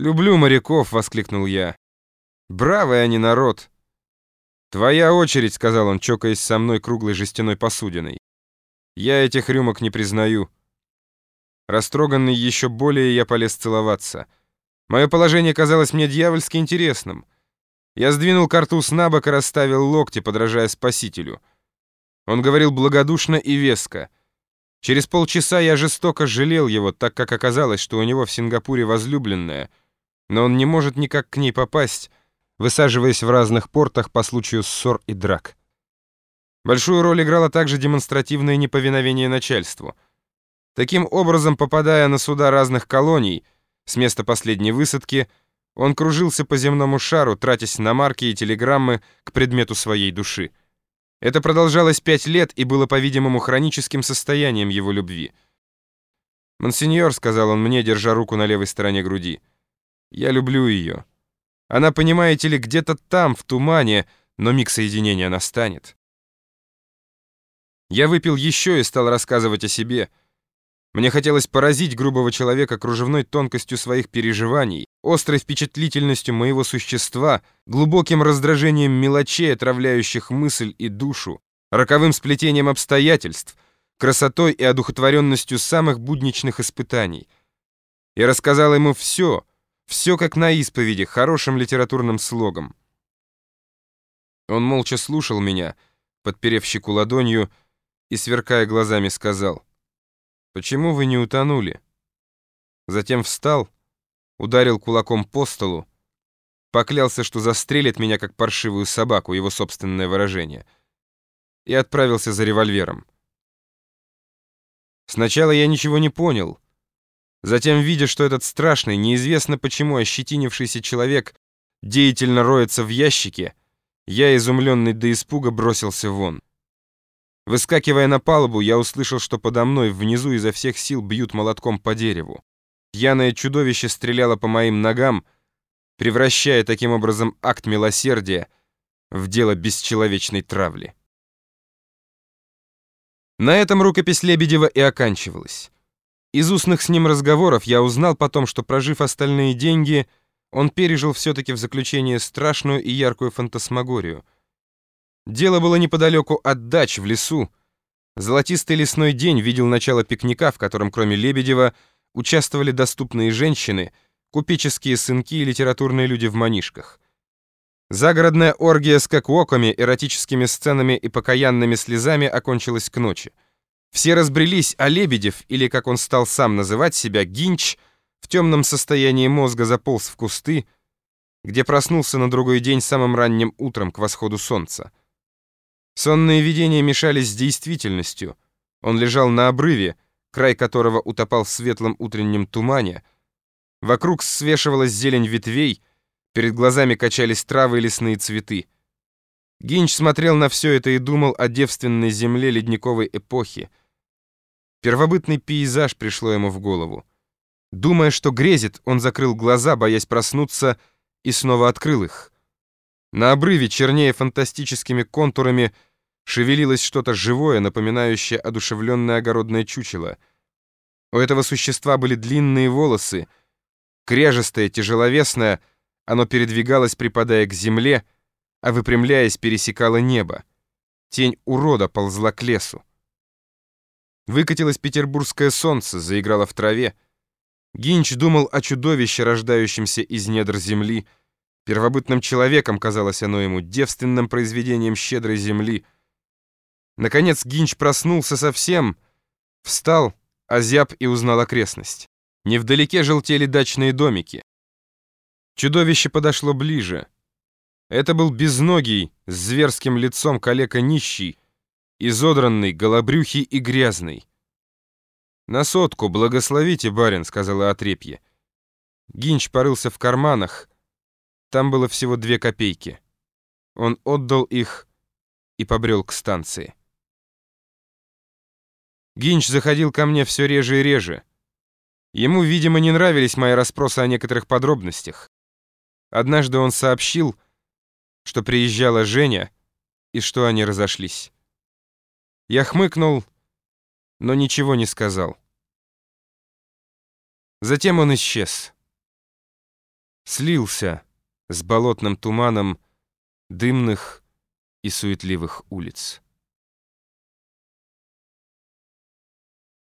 «Люблю моряков!» — воскликнул я. «Бравый они народ!» «Твоя очередь!» — сказал он, чокаясь со мной круглой жестяной посудиной. «Я этих рюмок не признаю». Растроганный еще более, я полез целоваться. Мое положение казалось мне дьявольски интересным. Я сдвинул картуз на бок и расставил локти, подражая спасителю. Он говорил благодушно и веско. Через полчаса я жестоко жалел его, так как оказалось, что у него в Сингапуре возлюбленная — но он не может никак к ней попасть, высаживаясь в разных портах по случаю ссор и драк. Большую роль играло также демонстративное неповиновение начальству. Таким образом, попадая на суда разных колоний, с места последней высадки, он кружился по земному шару, тратясь на марки и телеграммы к предмету своей души. Это продолжалось пять лет и было, по-видимому, хроническим состоянием его любви. «Монсеньор», — сказал он мне, держа руку на левой стороне груди, — я люблю ее. Она, понимаете ли, где-то там, в тумане, но миг соединения настанет. Я выпил еще и стал рассказывать о себе. Мне хотелось поразить грубого человека кружевной тонкостью своих переживаний, острой впечатлительностью моего существа, глубоким раздражением мелочей, отравляющих мысль и душу, роковым сплетением обстоятельств, красотой и одухотворенностью самых будничных испытаний. Я рассказал ему все — все как на исповеди, хорошим литературным слогом. Он молча слушал меня, подперев щеку ладонью и, сверкая глазами, сказал, «Почему вы не утонули?» Затем встал, ударил кулаком по столу, поклялся, что застрелит меня, как паршивую собаку, его собственное выражение, и отправился за револьвером. Сначала я ничего не понял — Затем, видя, что этот страшный, неизвестно почему ощетинившийся человек деятельно роется в ящике, я, изумленный до испуга, бросился вон. Выскакивая на палубу, я услышал, что подо мной внизу изо всех сил бьют молотком по дереву. Пьяное чудовище стреляло по моим ногам, превращая таким образом акт милосердия в дело бесчеловечной травли. На этом рукопись Лебедева и оканчивалась. Из устных с ним разговоров я узнал потом, что, прожив остальные деньги, он пережил все-таки в заключение страшную и яркую фантасмагорию. Дело было неподалеку от дач в лесу. Золотистый лесной день видел начало пикника, в котором кроме Лебедева участвовали доступные женщины, купеческие сынки и литературные люди в манишках. Загородная оргия с коквоками, эротическими сценами и покаянными слезами окончилась к ночи. Все разбрелись, а Лебедев, или, как он стал сам называть себя, Гинч, в темном состоянии мозга заполз в кусты, где проснулся на другой день самым ранним утром к восходу солнца. Сонные видения мешались с действительностью. Он лежал на обрыве, край которого утопал в светлом утреннем тумане. Вокруг свешивалась зелень ветвей, перед глазами качались травы и лесные цветы. Гинч смотрел на все это и думал о девственной земле ледниковой эпохи, Первобытный пейзаж пришло ему в голову. Думая, что грезит, он закрыл глаза, боясь проснуться, и снова открыл их. На обрыве, чернее фантастическими контурами, шевелилось что-то живое, напоминающее одушевленное огородное чучело. У этого существа были длинные волосы, кряжестое, тяжеловесное, оно передвигалось, припадая к земле, а выпрямляясь, пересекало небо. Тень урода ползла к лесу. Выкатилось петербургское солнце, заиграло в траве. Гинч думал о чудовище, рождающемся из недр земли. Первобытным человеком казалось оно ему, девственным произведением щедрой земли. Наконец Гинч проснулся совсем, встал, озяб и узнал окрестность. Невдалеке желтели дачные домики. Чудовище подошло ближе. Это был безногий, с зверским лицом калека нищий, изодранный, голобрюхий и грязный. «На сотку, благословите, барин», — сказала Отрепье. Гинч порылся в карманах. Там было всего две копейки. Он отдал их и побрел к станции. Гинч заходил ко мне все реже и реже. Ему, видимо, не нравились мои расспросы о некоторых подробностях. Однажды он сообщил, что приезжала Женя и что они разошлись. Я хмыкнул, но ничего не сказал. Затем он исчез. слился с болотным туманом дымных и суетливых улиц.